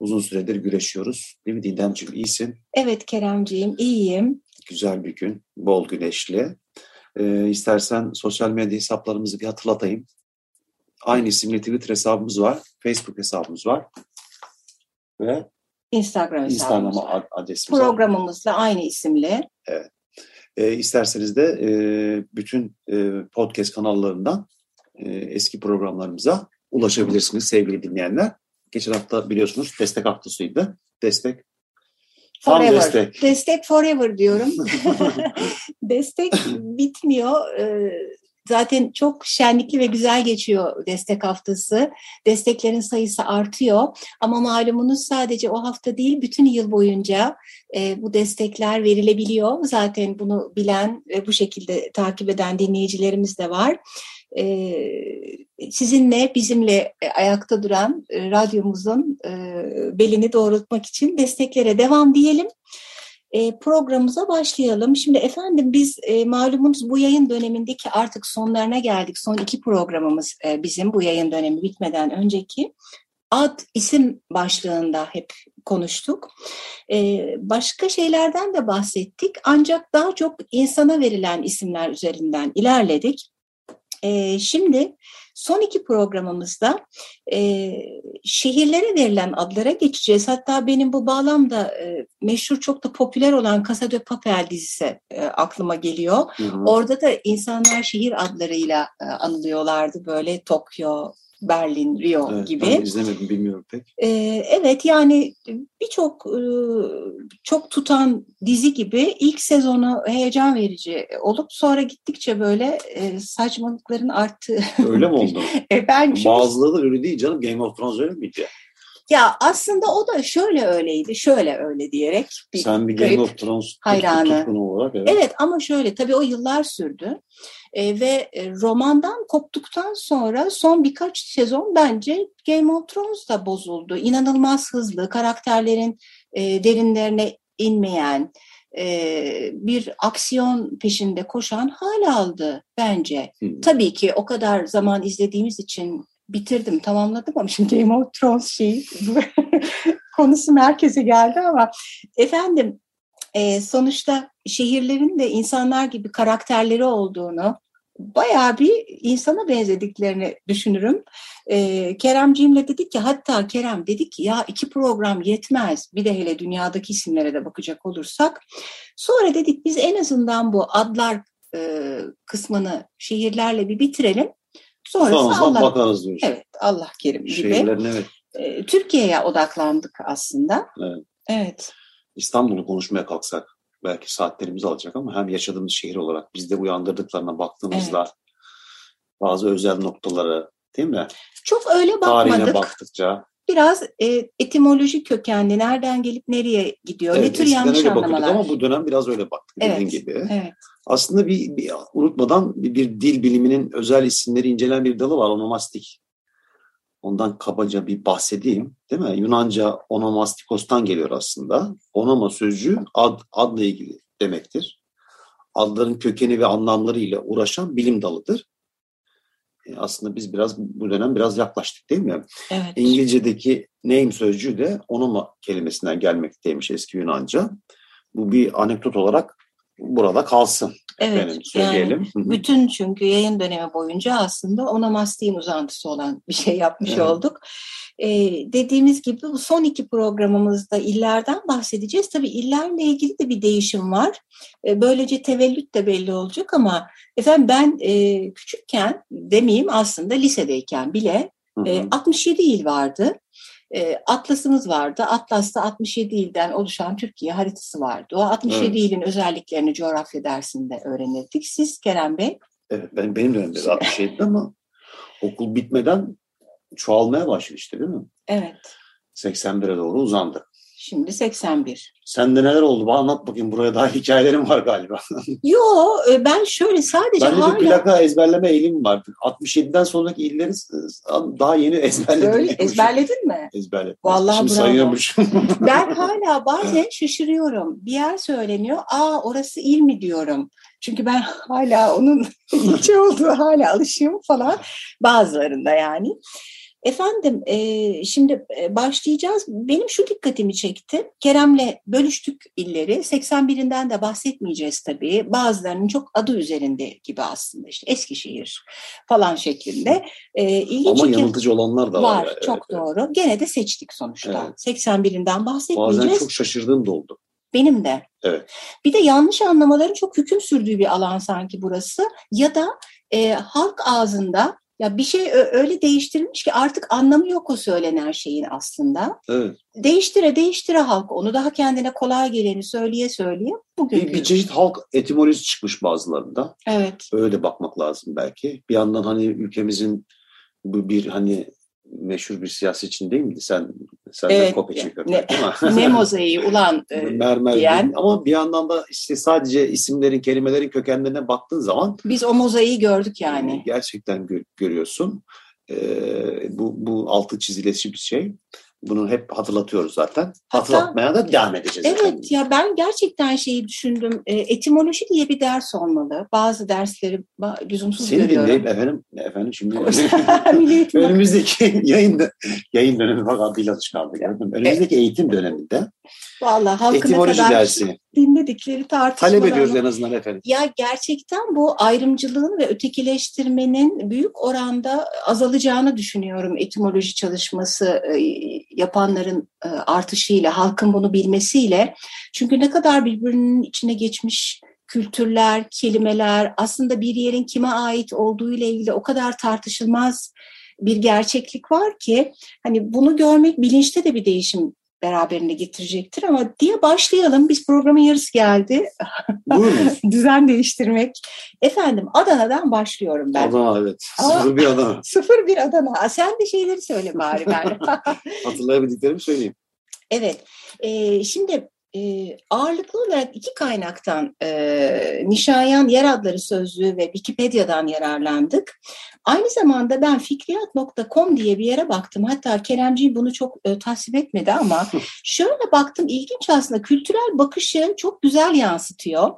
Uzun süredir güreşiyoruz. Değil mi Didemciğim? İyisin. Evet Keremciğim iyiyim. Güzel bir gün. Bol güneşli. Ee, istersen sosyal medya hesaplarımızı bir hatırlatayım. Aynı isimli Twitter hesabımız var. Facebook hesabımız var. Ve Instagram hesabımız Instagram var. adresimiz var. Programımız da aynı isimle. Evet. E, isterseniz de e, bütün e, podcast kanallarından e, eski programlarımıza ulaşabilirsiniz sevgili dinleyenler. Geçen hafta biliyorsunuz destek haftasıydı. Destek. Tam Forever. destek. Destek forever diyorum. destek bitmiyor. Ee, Zaten çok şenlikli ve güzel geçiyor destek haftası. Desteklerin sayısı artıyor. Ama malumunuz sadece o hafta değil bütün yıl boyunca e, bu destekler verilebiliyor. Zaten bunu bilen ve bu şekilde takip eden dinleyicilerimiz de var. E, sizinle, bizimle ayakta duran e, radyomuzun e, belini doğrultmak için desteklere devam diyelim. E, programımıza başlayalım. Şimdi efendim biz e, malumunuz bu yayın dönemindeki artık sonlarına geldik. Son iki programımız e, bizim bu yayın dönemi bitmeden önceki. Ad isim başlığında hep konuştuk. E, başka şeylerden de bahsettik. Ancak daha çok insana verilen isimler üzerinden ilerledik. E, şimdi son iki programımızda e, şehirlere verilen adlara geçeceğiz. Hatta benim bu bağlamda e, meşhur çok da popüler olan Casa de Papel dizisi e, aklıma geliyor. Hı hı. Orada da insanlar şehir adlarıyla e, anılıyorlardı böyle Tokyo, Berlin, Rio Evet, gibi. Ben izlemedim bilmiyorum pek. Ee, evet yani birçok e, çok tutan dizi gibi ilk sezonu heyecan verici olup sonra gittikçe böyle e, saçmalıkların arttığı. Öyle mi oldu? E, ben Bazıları da öyle değil canım. Game of Thrones öyle miydi? Ya aslında o da şöyle öyleydi, şöyle öyle diyerek. bir Sen bir Game of Thrones hayranı. olarak. Evet. Evet ama şöyle tabii o yıllar sürdü E, ve e, romandan koptuktan sonra son birkaç sezon bence Game of Thrones da bozuldu. İnanılmaz hızlı, karakterlerin e, derinlerine inmeyen, e, bir aksiyon peşinde koşan hal aldı bence. Hı. Tabii ki o kadar zaman izlediğimiz için bitirdim, tamamladım ama şimdi Game of Thrones şeyi konusu merkeze geldi ama efendim e, sonuçta şehirlerin de insanlar gibi karakterleri olduğunu, bayağı bir insana benzediklerini düşünürüm. E, Keremciğimle dedik ki hatta Kerem dedik ki ya iki program yetmez. Bir de hele dünyadaki isimlere de bakacak olursak. Sonra dedik biz en azından bu adlar e, kısmını şehirlerle bir bitirelim. Sonrası Sonrasına Allah, bakarız diyorsun. evet, Allah kerim gibi. Evet. E, Türkiye'ye odaklandık aslında. Evet. Evet. İstanbul'u konuşmaya kalksak belki saatlerimizi alacak ama hem yaşadığımız şehir olarak bizde uyandırdıklarına baktığımızda bazı özel noktaları değil mi? Çok öyle Tarihine bakmadık. baktıkça. Biraz e, etimolojik kökenli, nereden gelip nereye gidiyor, ne Evet, tür eskiden yanlış anlamalar. ama bu dönem biraz öyle baktık dediğin Evet, gibi. Evet, Aslında bir, bir unutmadan bir, bir dil biliminin özel isimleri incelen bir dalı var onomastik. Ondan kabaca bir bahsedeyim. Değil mi? Yunanca onomastikos'tan geliyor aslında. Onoma sözcüğü ad, adla ilgili demektir. Adların kökeni ve anlamları ile uğraşan bilim dalıdır. E, Aslında biz biraz bu dönem biraz yaklaştık değil mi? evet. İngilizce'deki name sözcüğü de onoma kelimesinden gelmekteymiş eski Yunanca. Bu bir anekdot olarak burada kalsın. Evet, Efendim, söyleyelim. Yani bütün çünkü yayın dönemi boyunca aslında onomastiğin uzantısı olan bir şey yapmış Evet. olduk. Ee, dediğimiz gibi bu son iki programımızda illerden bahsedeceğiz. Tabii illerle ilgili de bir değişim var. Ee, böylece tevellüt de belli olacak ama efendim ben e, küçükken demeyeyim aslında lisedeyken bile e, 67 il vardı. E, Atlasımız vardı. Atlas'ta 67 ilden oluşan Türkiye haritası vardı. O 67 Evet. ilin özelliklerini coğrafya dersinde öğrenirdik. Siz Kerem Bey? Evet, benim, benim dönemde de 67'de ama okul bitmeden çoğalmaya başladı işte değil mi? Evet. 81'e doğru uzandı. Şimdi 81. Sende neler oldu? Bana anlat bakayım. Buraya daha hikayelerim var galiba. Yo e, ben şöyle sadece Bende hala bir plaka ezberleme eğilimim vardı. 67'den sonraki illeri daha yeni ezberledim. Öyle ezberledin mi? Ezberledim. Vallahi Şimdi bravo. sayıyormuşum. Ben hala bazen şaşırıyorum. Bir yer söyleniyor. Aa orası il mi diyorum. Çünkü ben hala onun ilçe olduğu hala alışığım falan. Bazılarında yani. Efendim e, şimdi e, başlayacağız. Benim şu dikkatimi çekti. Kerem'le bölüştük illeri. 81'inden de bahsetmeyeceğiz tabii. Bazılarının çok adı üzerinde gibi aslında işte Eskişehir falan şeklinde. E, ilginç Ama yanıltıcı olanlar da var. var. Evet, çok evet. doğru. Gene de seçtik sonuçta. Evet. 81'inden bahsetmeyeceğiz. Bazen çok şaşırdığım da oldu. Benim de. Evet. Bir de yanlış anlamaların çok hüküm sürdüğü bir alan sanki burası. Ya da e, halk ağzında ya bir şey öyle değiştirilmiş ki artık anlamı yok o söylenen şeyin aslında. Evet. Değiştire değiştire halk onu daha kendine kolay geleni söyleye söyleye bugün. Bir, bir çeşit halk etimolojisi çıkmış bazılarında. Evet. Öyle bakmak lazım belki. Bir yandan hani ülkemizin bu bir hani meşhur bir siyasetçi değil miydi? Sen sen de Evet, kopya ne- belki ama. ne mozaiği ulan e, Mermer diyen. değil. ama bir yandan da işte sadece isimlerin, kelimelerin kökenlerine baktığın zaman biz o mozaiği gördük yani. gerçekten gö- görüyorsun. Ee, bu, bu altı çizilesi bir şey. Bunu hep hatırlatıyoruz zaten. Hatta- Hatırlatmaya da devam edeceğiz. efendim. Evet ya ben gerçekten şeyi düşündüm. E, etimoloji diye bir ders olmalı. Bazı dersleri lüzumsuz Seni görüyorum. dinleyip efendim, efendim şimdi önümüzdeki yayın, yayın dönemi bak adıyla çıkardık. efendim. Önümüzdeki eğitim döneminde Vallahi halkına kadar dersi dinledikleri tartışmalar. talep ediyoruz en azından efendim. Ya gerçekten bu ayrımcılığın ve ötekileştirmenin büyük oranda azalacağını düşünüyorum etimoloji çalışması e, yapanların e, artışıyla, halkın bunu bilmesiyle. Çünkü ne kadar birbirinin içine geçmiş kültürler, kelimeler, aslında bir yerin kime ait olduğu ile ilgili o kadar tartışılmaz bir gerçeklik var ki hani bunu görmek bilinçte de bir değişim beraberinde getirecektir ama diye başlayalım. Biz programın yarısı geldi. Düzen değiştirmek. Efendim Adana'dan başlıyorum ben. Adana evet. Ama- Sıfır bir Adana. Sıfır bir Adana. Aa, Sen de şeyleri söyle bari ben. Hatırlayabildiklerimi söyleyeyim. evet. Ee, şimdi e, ağırlıklı olarak iki kaynaktan e, Nişayan Yer Adları Sözlüğü ve Wikipedia'dan yararlandık. Aynı zamanda ben fikriyat.com diye bir yere baktım. Hatta Keremciğim bunu çok e, tasvip etmedi ama şöyle baktım ilginç aslında kültürel bakışı çok güzel yansıtıyor.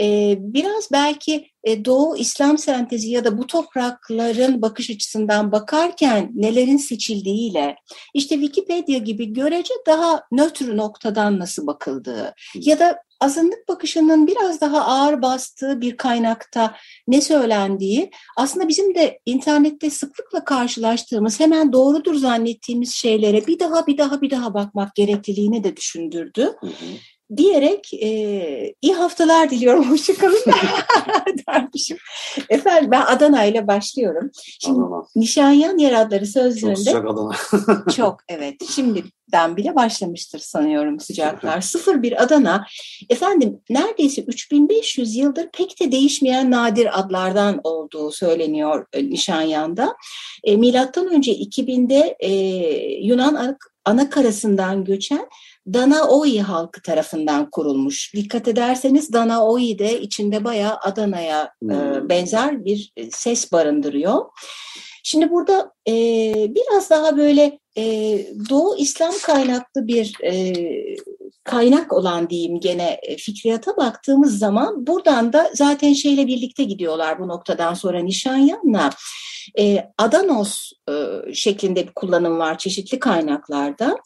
E, biraz belki e, Doğu İslam sentezi ya da bu toprakların bakış açısından bakarken nelerin seçildiğiyle işte Wikipedia gibi görece daha nötr noktadan nasıl bakıldığı ya da azınlık bakışının biraz daha ağır bastığı bir kaynakta ne söylendiği aslında bizim de internette sıklıkla karşılaştığımız hemen doğrudur zannettiğimiz şeylere bir daha bir daha bir daha bakmak gerekliliğini de düşündürdü Hı hı. Diyerek e, iyi haftalar diliyorum. Hoşçakalın dermişim. Efendim ben Adana ile başlıyorum. Şimdi Adana. Nişanyan Yer Adları Çok Sözlüğü'nde sıcak Adana. çok evet. Şimdiden bile başlamıştır sanıyorum sıcaklar. Sıfır bir Adana. Efendim neredeyse 3500 yıldır pek de değişmeyen nadir adlardan olduğu söyleniyor e, Nişanyan'da. E, Milattan önce 2000'de e, Yunan ana karasından göçen Danaoi halkı tarafından kurulmuş. Dikkat ederseniz Danaoi de içinde bayağı Adana'ya e, Hmm. benzer bir e, ses barındırıyor. Şimdi burada e, biraz daha böyle e, Doğu İslam kaynaklı bir e, kaynak olan diyeyim gene e, fikriyata baktığımız zaman buradan da zaten şeyle birlikte gidiyorlar bu noktadan sonra Nişanyan'la. E, Adanos e, şeklinde bir kullanım var çeşitli kaynaklarda.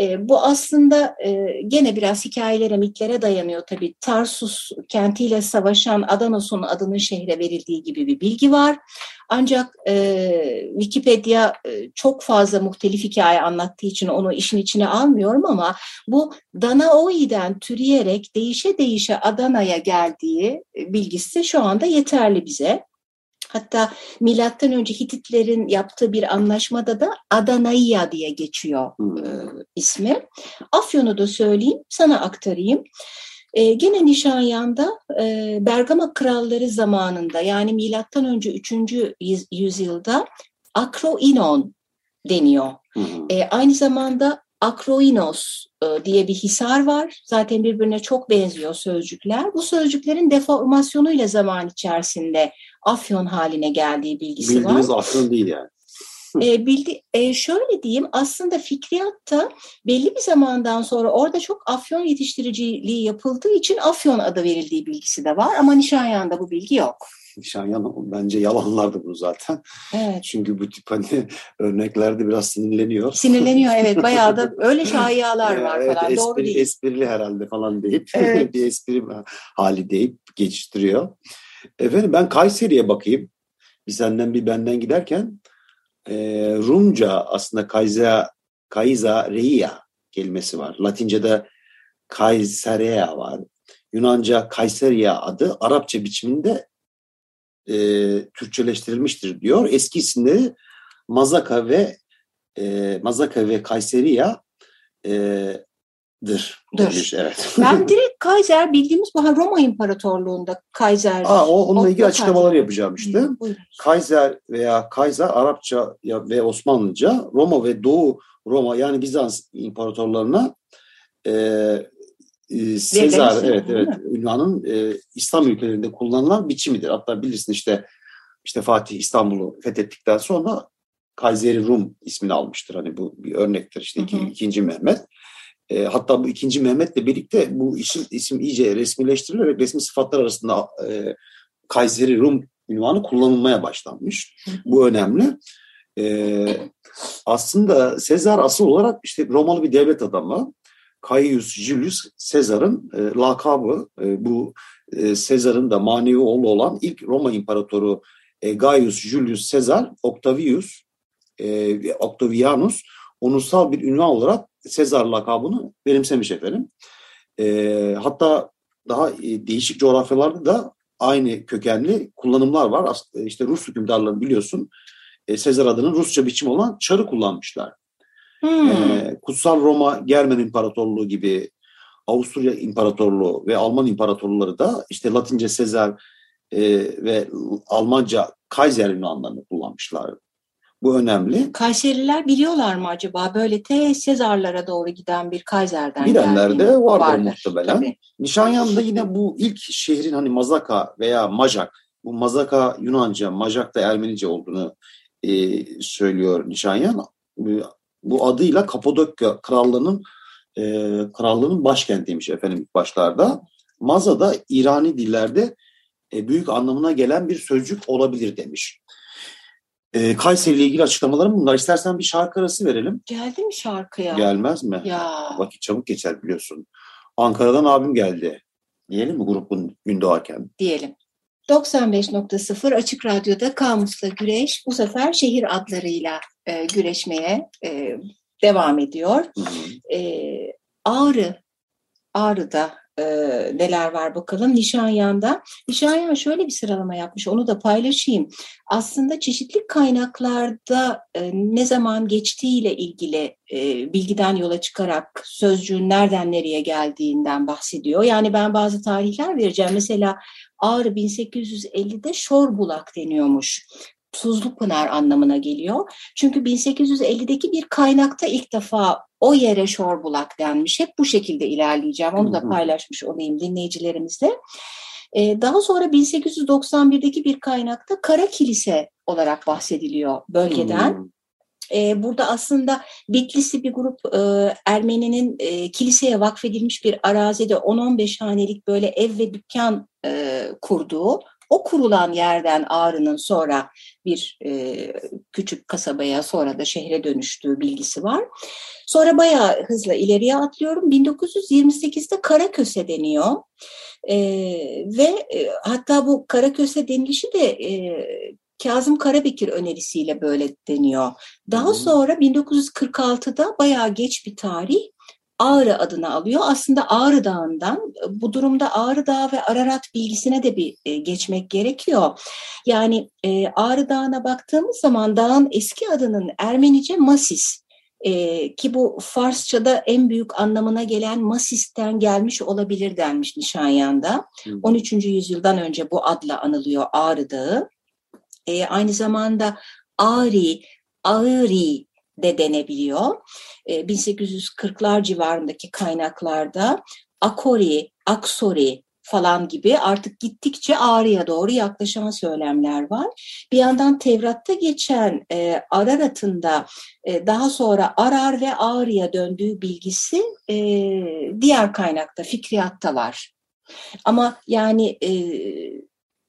E, bu aslında e, gene biraz hikayelere, mitlere dayanıyor tabii. Tarsus kentiyle savaşan Adanos'un adının şehre verildiği gibi bir bilgi var. Ancak e, Wikipedia e, çok fazla muhtelif hikaye anlattığı için onu işin içine almıyorum ama bu Danaoi'den türeyerek değişe değişe Adana'ya geldiği bilgisi şu anda yeterli bize. Hatta milattan önce Hititlerin yaptığı bir anlaşmada da Adanaiya diye geçiyor hmm. e, ismi. Afyon'u da söyleyeyim, sana aktarayım. E, gene Nişanyan'da e, Bergama kralları zamanında yani milattan önce 3. yüzyılda Akroinon deniyor. Hı hı. E, aynı zamanda Akroinos e, diye bir hisar var. Zaten birbirine çok benziyor sözcükler. Bu sözcüklerin deformasyonuyla zaman içerisinde afyon haline geldiği bilgisi Bildiğiniz var. Bildiğiniz afyon değil yani. E, bildi, e, şöyle diyeyim aslında fikriyatta belli bir zamandan sonra orada çok afyon yetiştiriciliği yapıldığı için afyon adı verildiği bilgisi de var ama Nişanyan'da bu bilgi yok. Nişanyan bence yalanlardı bu zaten. Evet. Çünkü bu tip hani örneklerde biraz sinirleniyor. Sinirleniyor evet bayağı da öyle şayialar var evet, falan espri, doğru değil. Esprili herhalde falan deyip evet. bir espri hali deyip geçiştiriyor. Efendim ben Kayseri'ye bakayım. Bir senden bir benden giderken e, Rumca aslında Kayza, Kayza Reia kelimesi var. Latince'de Kayserea var. Yunanca Kayseria adı Arapça biçiminde e, Türkçeleştirilmiştir diyor. Eski isimleri Mazaka ve e, Mazaka ve Kayseriya e, dır. Demiş, evet. Ben direkt Kaiser bildiğimiz bu Roma İmparatorluğu'nda Kaiser. Aa, o, onunla ilgili açıklamalar yapacağım işte. Hı, Kaiser veya Kaiser Arapça ve Osmanlıca Roma ve Doğu Roma yani Bizans imparatorlarına e, e, Sezar evet evet ünvanın e, İslam ülkelerinde kullanılan biçimidir. Hatta bilirsin işte işte Fatih İstanbul'u fethettikten sonra Kayseri Rum ismini almıştır. Hani bu bir örnektir. İşte iki, ikinci Mehmet. E, hatta bu ikinci Mehmet'le birlikte bu isim, isim iyice resmileştirilerek resmi sıfatlar arasında e, Kayseri Rum ünvanı kullanılmaya başlanmış. Bu önemli. E, aslında Sezar asıl olarak işte Romalı bir devlet adamı. Caius Julius Sezar'ın e, lakabı. E, bu e, Sezar'ın da manevi oğlu olan ilk Roma İmparatoru e, Gaius Julius Sezar Octavius e, Octavianus onursal bir ünvan olarak Sezar lakabını benimsemiş efendim. E, hatta daha e, değişik coğrafyalarda da aynı kökenli kullanımlar var. İşte Rus hükümdarları biliyorsun e, Sezar adının Rusça biçim olan çarı kullanmışlar. Hmm. E, Kutsal Roma Germen İmparatorluğu gibi Avusturya İmparatorluğu ve Alman İmparatorluğu da işte Latince Sezar e, ve Almanca Kaiser ünvanlarını kullanmışlar. Bu önemli. Kayseriler biliyorlar mı acaba böyle te Sezarlara doğru giden bir Kaiser'den Bilenler de vardır, vardır muhtemelen. Tabii. Nişanyan'da yine bu ilk şehrin hani Mazaka veya Majak, bu Mazaka Yunanca, Majak da Ermenice olduğunu e, söylüyor Nişanyan. Bu adıyla Kapadokya Krallığı'nın e, krallığının başkentiymiş efendim ilk başlarda. Maza da İrani dillerde e, büyük anlamına gelen bir sözcük olabilir demiş. E, Kayseri ile ilgili açıklamalarım bunlar. İstersen bir şarkı arası verelim. Geldi mi şarkıya? Gelmez mi? Ya. Vakit çabuk geçer biliyorsun. Ankara'dan abim geldi. Diyelim mi grubun gün doğarken? Diyelim. 95.0 Açık Radyo'da Kamus'la Güreş bu sefer şehir adlarıyla e, güreşmeye e, devam ediyor. E, Ağrı, Ağrı'da e, neler var bakalım Nişanyan'da. Nişanyan şöyle bir sıralama yapmış onu da paylaşayım. Aslında çeşitli kaynaklarda e, ne zaman geçtiğiyle ilgili e, bilgiden yola çıkarak sözcüğün nereden nereye geldiğinden bahsediyor. Yani ben bazı tarihler vereceğim. Mesela Ağrı 1850'de Şorbulak deniyormuş. Tuzlu Pınar anlamına geliyor. Çünkü 1850'deki bir kaynakta ilk defa o yere Şorbulak denmiş. Hep bu şekilde ilerleyeceğim. Onu da paylaşmış olayım dinleyicilerimizle. Ee, daha sonra 1891'deki bir kaynakta Kara Kilise olarak bahsediliyor bölgeden. Ee, burada aslında Bitlisli bir grup e, Ermeni'nin e, kiliseye vakfedilmiş bir arazide 10-15 hanelik böyle ev ve dükkan e, kurduğu O kurulan yerden Ağrı'nın sonra bir e, küçük kasabaya sonra da şehre dönüştüğü bilgisi var. Sonra bayağı hızla ileriye atlıyorum. 1928'de Karaköse deniyor. E, ve e, hatta bu Karaköse denilişi de e, Kazım Karabekir önerisiyle böyle deniyor. Daha sonra 1946'da bayağı geç bir tarih Ağrı adını alıyor. Aslında Ağrı Dağı'ndan bu durumda Ağrı Dağı ve Ararat bilgisine de bir e, geçmek gerekiyor. Yani e, Ağrı Dağı'na baktığımız zaman dağın eski adının Ermenice Masis e, ki bu Farsça'da en büyük anlamına gelen Masis'ten gelmiş olabilir denmiş Nişanyan'da. 13. yüzyıldan önce bu adla anılıyor Ağrı Dağı. E, aynı zamanda Ağri, Ağri de denebiliyor. E, 1840'lar civarındaki kaynaklarda Akori, Aksori falan gibi artık gittikçe Ağrı'ya doğru yaklaşan söylemler var. Bir yandan Tevrat'ta geçen e, Ararat'ın da e, daha sonra Arar ve Ağrı'ya döndüğü bilgisi e, diğer kaynakta, Fikriyat'ta var. Ama yani e,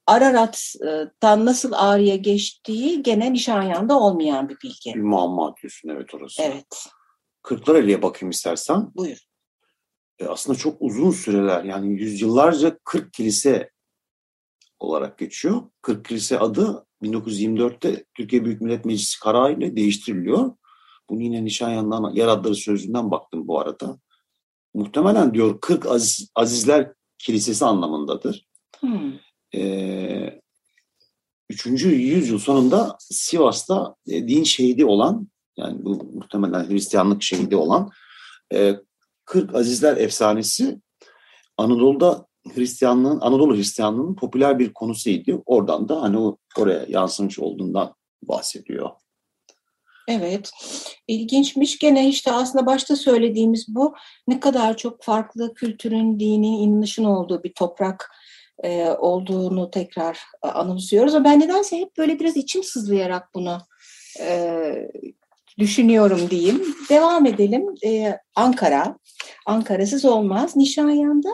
Ararat'tan nasıl Ağrı'ya geçtiği gene Nişanyan'da olmayan bir bilgi. Bir muamma diyorsun evet orası. Evet. Kırklareli'ye bakayım istersen. Buyur. E, aslında çok uzun süreler yani yüzyıllarca 40 kilise olarak geçiyor. 40 kilise adı 1924'te Türkiye Büyük Millet Meclisi kararıyla değiştiriliyor. Bunu yine Nişanyan'dan yer adları sözünden baktım bu arada. Muhtemelen diyor 40 Aziz, Azizler Kilisesi anlamındadır. Hmm. Ee, 3. yüzyıl sonunda Sivas'ta e, din şehidi olan yani bu muhtemelen Hristiyanlık şehidi olan e, 40 Azizler efsanesi Anadolu'da Hristiyanlığın, Anadolu Hristiyanlığının popüler bir konusuydu. Oradan da hani oraya yansımış olduğundan bahsediyor. Evet, ilginçmiş. Gene işte aslında başta söylediğimiz bu ne kadar çok farklı kültürün, dinin, inanışın olduğu bir toprak e, olduğunu tekrar e, anımsıyoruz. Ama ben nedense hep böyle biraz içim sızlayarak bunu e, düşünüyorum diyeyim. Devam edelim. E, Ankara. Ankara'sız olmaz. Nişanyan'da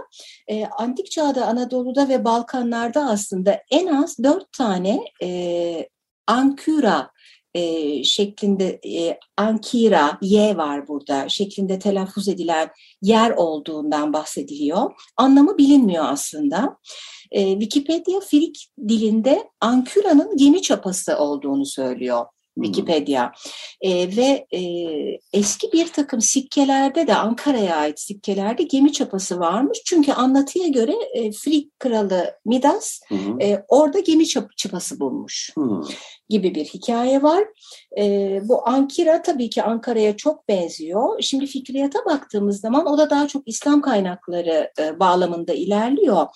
e, antik çağda Anadolu'da ve Balkanlar'da aslında en az dört tane e, Ankura e, şeklinde e, Ankira, Y var burada şeklinde telaffuz edilen yer olduğundan bahsediliyor. Anlamı bilinmiyor aslında. E, Wikipedia Frik dilinde Anküra'nın gemi çapası olduğunu söylüyor. Wikipedia e, ve e, eski bir takım sikkelerde de Ankara'ya ait sikkelerde gemi çapası varmış. Çünkü anlatıya göre e, Frik kralı Midas Hı hı. e, orada gemi çap çapası bulmuş Hı. gibi bir hikaye var. E, bu Ankira tabii ki Ankara'ya çok benziyor. Şimdi fikriyata baktığımız zaman o da daha çok İslam kaynakları e, bağlamında ilerliyor.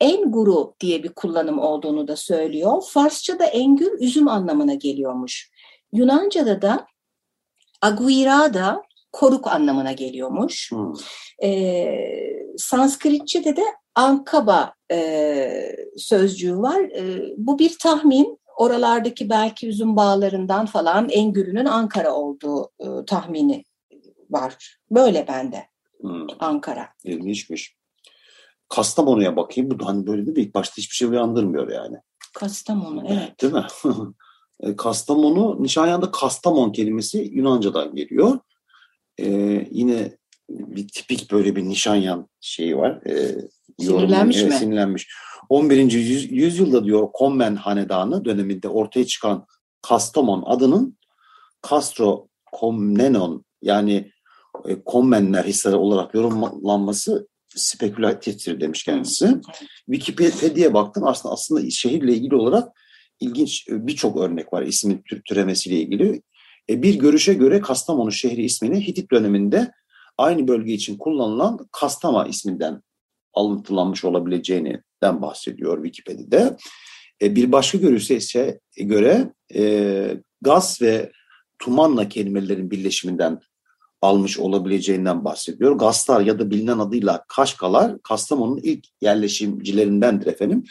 Enguru diye bir kullanım olduğunu da söylüyor. Farsça'da engür üzüm anlamına geliyormuş. Yunanca'da da aguirada koruk anlamına geliyormuş. Hı. Ee, Sanskritçe'de de ankaba e, sözcüğü var. E, bu bir tahmin. Oralardaki belki üzüm bağlarından falan engürünün Ankara olduğu e, tahmini var. Böyle bende Hı. Ankara. İlginçmiş. Kastamonu'ya bakayım. Bu da hani böyle değil mi? İlk başta hiçbir şey uyandırmıyor yani. Kastamonu evet. Değil mi? E, Kastamonu, Nişanyan'da Kastamon kelimesi Yunanca'dan geliyor. Ee, yine bir tipik böyle bir Nişanyan şeyi var. Yorumu. Sinirlenmiş Evet, mi? Sinirlenmiş. 11. Yüz, yüzyılda diyor Kommen Hanedanı döneminde ortaya çıkan Kastamon adının Castro Komnenon yani e, Kommenler hisleri olarak yorumlanması spekülatiftir demiş kendisi. Wikipedia'ya baktım aslında aslında şehirle ilgili olarak ilginç e, birçok örnek var ismin tür- türemesiyle ilgili. E, bir görüşe göre Kastamonu şehri ismini Hitit döneminde aynı bölge için kullanılan Kastama isminden alıntılanmış olabileceğinden bahsediyor Wikipedia'da. E, bir başka görüşe ise göre gaz ve tumanla kelimelerin birleşiminden almış olabileceğinden bahsediyor. Gaslar ya da bilinen adıyla Kaşkalar Kastamonu'nun ilk yerleşimcilerindendir efendim.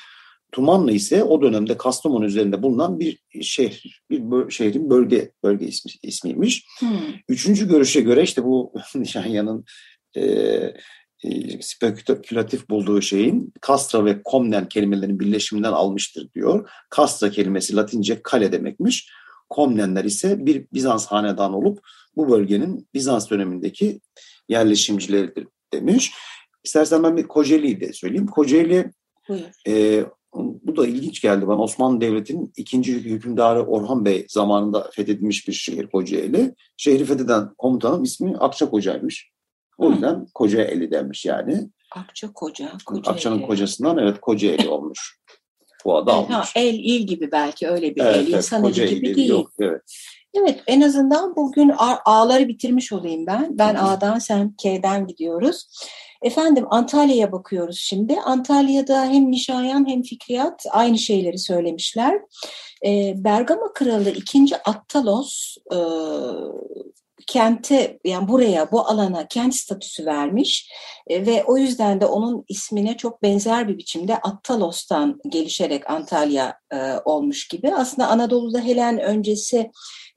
Tumanlı ise o dönemde Kastamonu üzerinde bulunan bir şehir, bir şehrin bölge bölge ismi, ismiymiş. Hmm. Üçüncü görüşe göre işte bu Nişanya'nın e, e, spekülatif bulduğu şeyin Kastra ve Komnen kelimelerinin birleşiminden almıştır diyor. Kastra kelimesi Latince kale demekmiş. Komnenler ise bir Bizans hanedan olup bu bölgenin Bizans dönemindeki yerleşimcileridir demiş. İstersen ben bir Kocaeli'yi de söyleyeyim. Kocaeli e, bu da ilginç geldi bana. Osmanlı Devleti'nin ikinci hükümdarı Orhan Bey zamanında fethedilmiş bir şehir Kocaeli. Şehri fetheden komutanın ismi Akçakoca'ymış. O yüzden Kocaeli denmiş yani. Akçakoca, Kocaeli. Akça'nın kocasından evet Kocaeli olmuş. Bu adı almış. Ha, el, il gibi belki öyle bir evet, el. İnsan evet, eli gibi değil. Yok, evet. Evet en azından bugün A'ları bitirmiş olayım ben. Ben A'dan sen K'den gidiyoruz. Efendim Antalya'ya bakıyoruz şimdi. Antalya'da hem Nişayan hem Fikriyat aynı şeyleri söylemişler. E, Bergama Kralı 2. Attalos e, kente yani buraya bu alana kent statüsü vermiş e, ve o yüzden de onun ismine çok benzer bir biçimde Attalos'tan gelişerek Antalya e, olmuş gibi. Aslında Anadolu'da Helen öncesi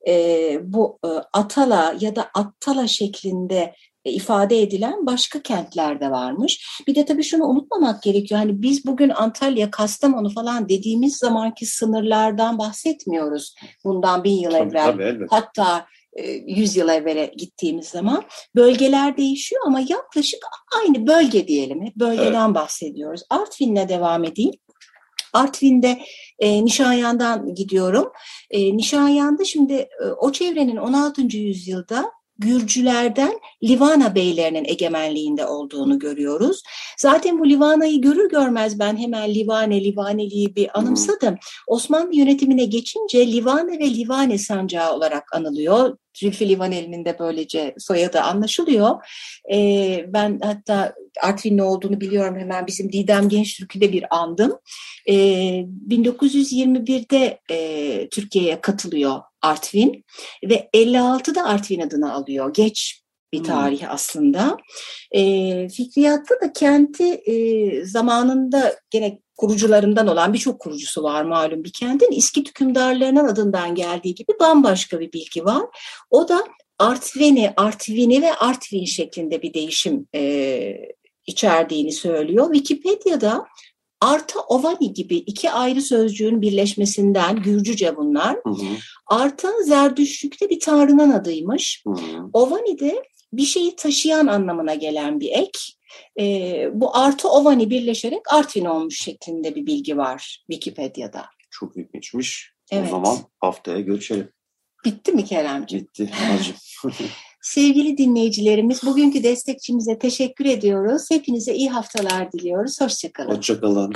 e, bu e, Atala ya da Attala şeklinde ifade edilen başka kentler de varmış. Bir de tabii şunu unutmamak gerekiyor. Hani biz bugün Antalya, Kastamonu falan dediğimiz zamanki sınırlardan bahsetmiyoruz. Bundan bin yıl tabii, evvel. Tabii, hatta 100 e, yıl evvele gittiğimiz zaman bölgeler değişiyor ama yaklaşık aynı bölge diyelim. Hep bölgeden evet. bahsediyoruz. Artvin'le devam edeyim. Artvin'de e, Nişanyan'dan gidiyorum. E, Nişanyan'da şimdi e, o çevrenin 16. yüzyılda Gürcülerden Livana beylerinin egemenliğinde olduğunu görüyoruz. Zaten bu Livana'yı görür görmez ben hemen Livane, Livaneliği bir anımsadım. Osmanlı yönetimine geçince Livane ve Livane sancağı olarak anılıyor. Zülfü Livaneli'nin de böylece soyadı anlaşılıyor. Ee, ben hatta Artvinli olduğunu biliyorum hemen bizim Didem Gençtürk'ü bir andım. Ee, 1921'de e, Türkiye'ye katılıyor Artvin ve 56'da Artvin adını alıyor. Geç bir hmm. tarih hmm. aslında. E, Fikriyatta da kenti e, zamanında gene kurucularından olan birçok kurucusu var malum bir kentin. İskit hükümdarlarının adından geldiği gibi bambaşka bir bilgi var. O da Artvin'i, Artvin'i ve Artvin şeklinde bir değişim e, içerdiğini söylüyor. Wikipedia'da Arta Ovani gibi iki ayrı sözcüğün birleşmesinden Gürcüce bunlar. Hı hı. Arta Zerdüştlük'te bir tanrının adıymış. Hı hı. Ovani de bir şeyi taşıyan anlamına gelen bir ek. E, bu artı Ovani birleşerek Artvin olmuş şeklinde bir bilgi var Wikipedia'da. Çok ilginçmiş. Evet. O zaman haftaya görüşelim. Bitti mi Keremciğim? Bitti. Sevgili dinleyicilerimiz, bugünkü destekçimize teşekkür ediyoruz. Hepinize iyi haftalar diliyoruz. Hoşçakalın. Hoşçakalın.